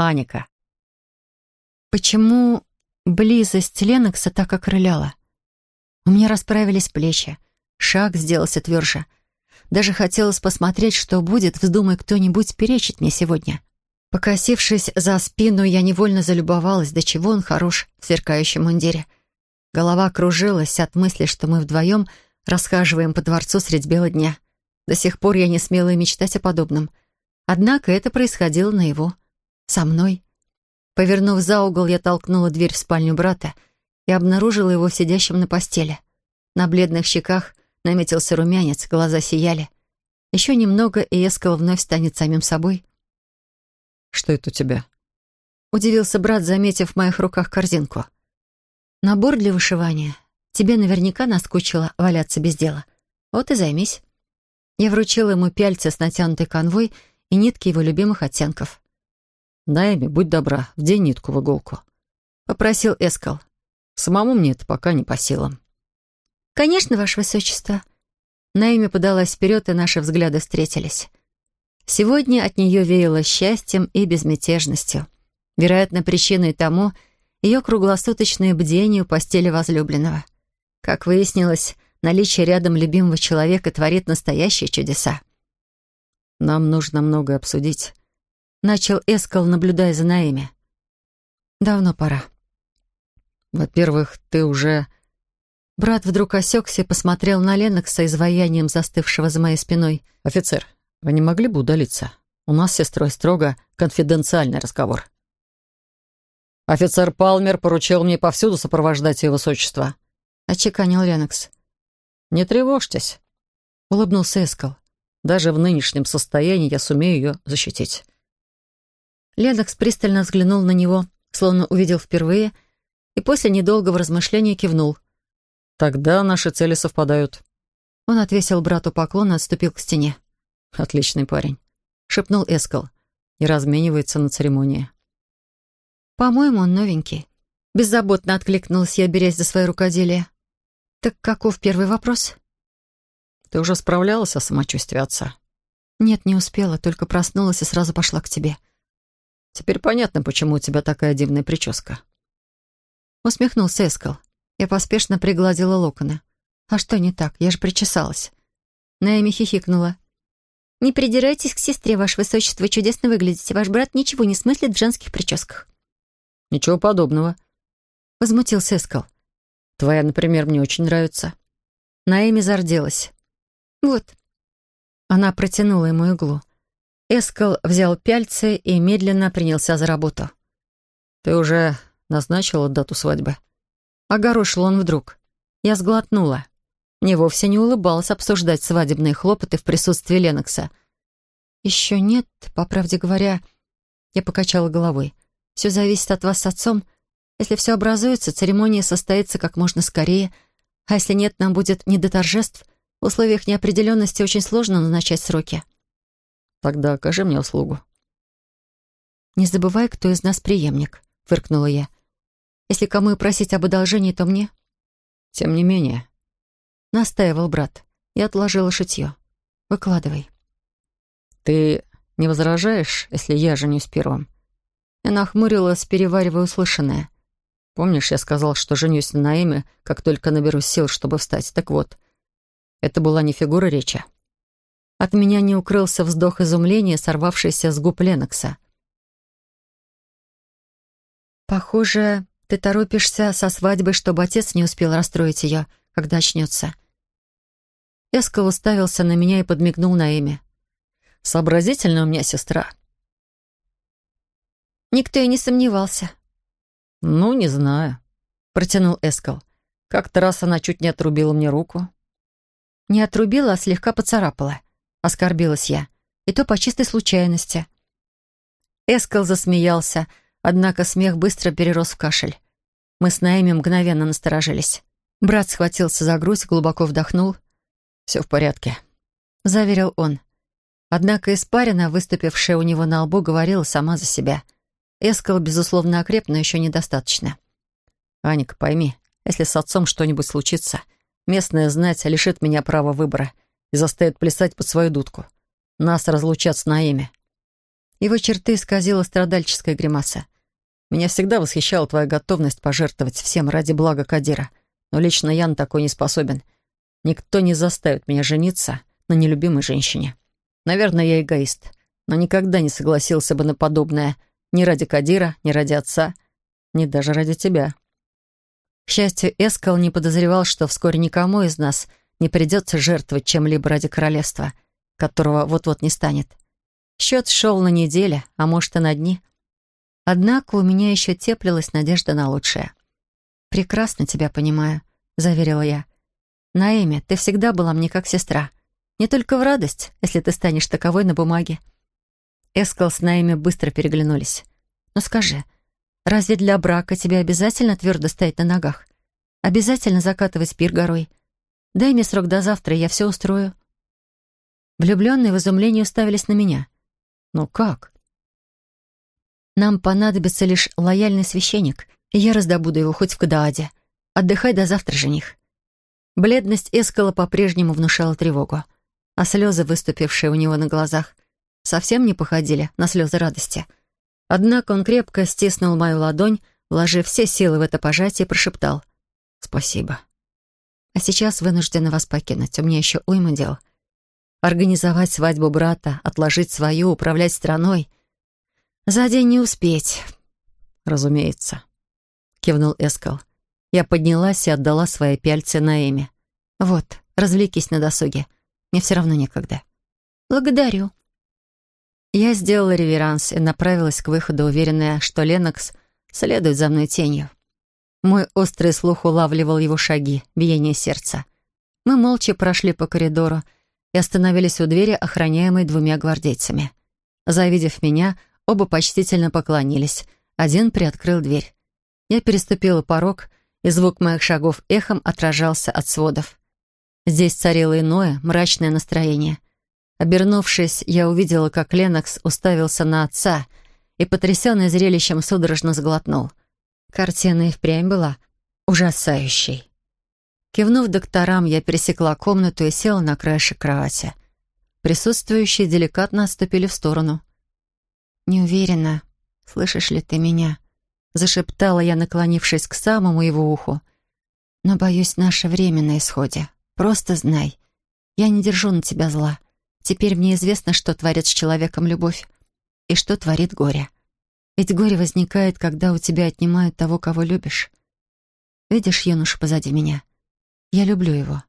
Аника. Почему близость Ленокса так окрыляла? У меня расправились плечи, шаг сделался тверже. Даже хотелось посмотреть, что будет, вздумай кто-нибудь перечить мне сегодня. Покосившись за спину, я невольно залюбовалась, до чего он хорош в сверкающем мундире. Голова кружилась от мысли, что мы вдвоем расхаживаем по дворцу средь бела дня. До сих пор я не смела и мечтать о подобном. Однако это происходило на его. Со мной. Повернув за угол, я толкнула дверь в спальню брата и обнаружила его сидящим на постели. На бледных щеках наметился румянец, глаза сияли. Еще немного, и Эскал вновь станет самим собой. «Что это у тебя?» Удивился брат, заметив в моих руках корзинку. «Набор для вышивания. Тебе наверняка наскучило валяться без дела. Вот и займись». Я вручила ему пяльцы с натянутой конвой и нитки его любимых оттенков. «Найми, будь добра, вдень нитку в иголку», — попросил Эскал. «Самому мне это пока не по силам». «Конечно, Ваше Высочество». Найми подалась вперед, и наши взгляды встретились. Сегодня от нее веяло счастьем и безмятежностью. Вероятно, причиной тому ее круглосуточное бдение у постели возлюбленного. Как выяснилось, наличие рядом любимого человека творит настоящие чудеса. «Нам нужно многое обсудить», — начал Эскал, наблюдая за Наэми. «Давно пора». «Во-первых, ты уже...» Брат вдруг осекся и посмотрел на Ленокса изваянием застывшего за моей спиной. «Офицер, вы не могли бы удалиться? У нас с сестрой строго конфиденциальный разговор». «Офицер Палмер поручил мне повсюду сопровождать ее высочество», — очеканил Ленокс. «Не тревожьтесь», — улыбнулся Эскал. «Даже в нынешнем состоянии я сумею ее защитить». Ленокс пристально взглянул на него, словно увидел впервые, и после недолгого размышления кивнул. «Тогда наши цели совпадают». Он отвесил брату поклон и отступил к стене. «Отличный парень», — шепнул Эскал, и разменивается на церемонии. «По-моему, он новенький». Беззаботно откликнулась я, берясь за свое рукоделие. «Так каков первый вопрос?» «Ты уже справлялась о самочувствии отца?» «Нет, не успела, только проснулась и сразу пошла к тебе». «Теперь понятно, почему у тебя такая дивная прическа». Усмехнулся Эскал. Я поспешно пригладила локоны. «А что не так? Я же причесалась». Наэми хихикнула. «Не придирайтесь к сестре, ваше высочество, чудесно выглядите. Ваш брат ничего не смыслит в женских прическах». «Ничего подобного», — возмутился Эскал. «Твоя, например, мне очень нравится». Наэми зарделась. «Вот». Она протянула ему иглу. Эскал взял пяльцы и медленно принялся за работу. «Ты уже назначила дату свадьбы?» Огорошил он вдруг. Я сглотнула. Мне вовсе не улыбалось обсуждать свадебные хлопоты в присутствии Ленокса. «Еще нет, по правде говоря...» Я покачала головой. «Все зависит от вас с отцом. Если все образуется, церемония состоится как можно скорее. А если нет, нам будет не до торжеств. В условиях неопределенности очень сложно назначать сроки». «Тогда окажи мне услугу». «Не забывай, кто из нас преемник», — фыркнула я. «Если кому и просить об одолжении, то мне». «Тем не менее», — настаивал брат. Я отложила шитье. «Выкладывай». «Ты не возражаешь, если я женюсь первым?» Я нахмурилась, переваривая услышанное. Помнишь, я сказал, что женюсь на Наиме, как только наберусь сил, чтобы встать? Так вот, это была не фигура речи. От меня не укрылся вздох изумления, сорвавшийся с губ Ленокса. «Похоже, ты торопишься со свадьбой, чтобы отец не успел расстроить ее, когда очнется». Эскал уставился на меня и подмигнул на имя. «Сообразительная у меня сестра». Никто и не сомневался. «Ну, не знаю», — протянул Эскал. «Как-то раз она чуть не отрубила мне руку». «Не отрубила, а слегка поцарапала», — оскорбилась я. «И то по чистой случайности». Эскал засмеялся, однако смех быстро перерос в кашель. Мы с Наэми мгновенно насторожились. Брат схватился за грудь, глубоко вдохнул. «Все в порядке», — заверил он. Однако испарина, выступившая у него на лбу, говорила сама за себя — Эскал, безусловно, окреп, но еще недостаточно. «Аника, пойми, если с отцом что-нибудь случится, местная знать лишит меня права выбора и заставит плясать под свою дудку. Нас разлучат с Наими». Его черты исказила страдальческая гримаса. «Меня всегда восхищала твоя готовность пожертвовать всем ради блага Кадира. Но лично я на такой не способен. Никто не заставит меня жениться на нелюбимой женщине. Наверное, я эгоист, но никогда не согласился бы на подобное ни ради Кадира, ни ради отца, ни даже ради тебя». К счастью, Эскал не подозревал, что вскоре никому из нас не придется жертвовать чем-либо ради королевства, которого вот-вот не станет. Счет шел на недели, а может и на дни. Однако у меня еще теплилась надежда на лучшее. «Прекрасно тебя понимаю», — заверила я. «Наэми, ты всегда была мне как сестра. Не только в радость, если ты станешь таковой на бумаге». Эскал с Наэми быстро переглянулись. «Но скажи, Разве для брака тебе обязательно твердо стоять на ногах? Обязательно закатывать пир горой? Дай мне срок до завтра, я все устрою». Влюбленные в изумлении уставились на меня. «Ну как?» «Нам понадобится лишь лояльный священник, и я раздобуду его хоть в Кадааде. Отдыхай до завтра, жених». Бледность Эскала по-прежнему внушала тревогу, а слезы, выступившие у него на глазах, совсем не походили на слезы радости — Однако он крепко стиснул мою ладонь, вложив все силы в это пожатие, и прошептал «Спасибо». «А сейчас вынуждена вас покинуть. У меня еще уйма дел. Организовать свадьбу брата, отложить свою, управлять страной. За день не успеть». «Разумеется», — кивнул Эскал. Я поднялась и отдала свои пяльцы на Эми. «Вот, развлекись на досуге. Мне все равно некогда». «Благодарю», я сделала реверанс и направилась к выходу, уверенная, что Ленокс следует за мной тенью. Мой острый слух улавливал его шаги, биение сердца. Мы молча прошли по коридору и остановились у двери, охраняемой двумя гвардейцами. Завидев меня, оба почтительно поклонились. Один приоткрыл дверь. Я переступила порог, и звук моих шагов эхом отражался от сводов. Здесь царило иное, мрачное настроение — Обернувшись, я увидела, как Ленокс уставился на отца и, потрясенный зрелищем, судорожно сглотнул. Картина и впрямь была ужасающей. Кивнув докторам, я пересекла комнату и села на краешек кровати. Присутствующие деликатно отступили в сторону. «Не уверена, слышишь ли ты меня?» — зашептала я, наклонившись к самому его уху. «Но, боюсь, наше время на исходе. Просто знай, я не держу на тебя зла». Теперь мне известно, что творит с человеком любовь и что творит горе. Ведь горе возникает, когда у тебя отнимают того, кого любишь. Видишь юношу позади меня? Я люблю его.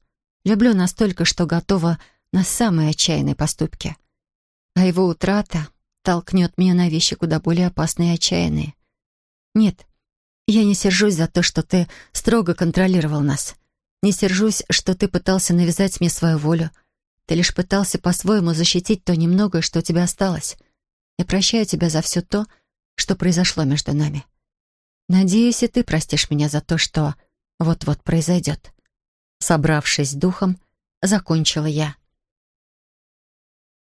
Люблю настолько, что готова на самые отчаянные поступки. А его утрата толкнет меня на вещи куда более опасные и отчаянные. Нет, я не сержусь за то, что ты строго контролировал нас. Не сержусь, что ты пытался навязать мне свою волю, ты лишь пытался по-своему защитить то немногое, что у тебя осталось. Я прощаю тебя за все то, что произошло между нами. Надеюсь, и ты простишь меня за то, что вот-вот произойдет. Собравшись духом, закончила я.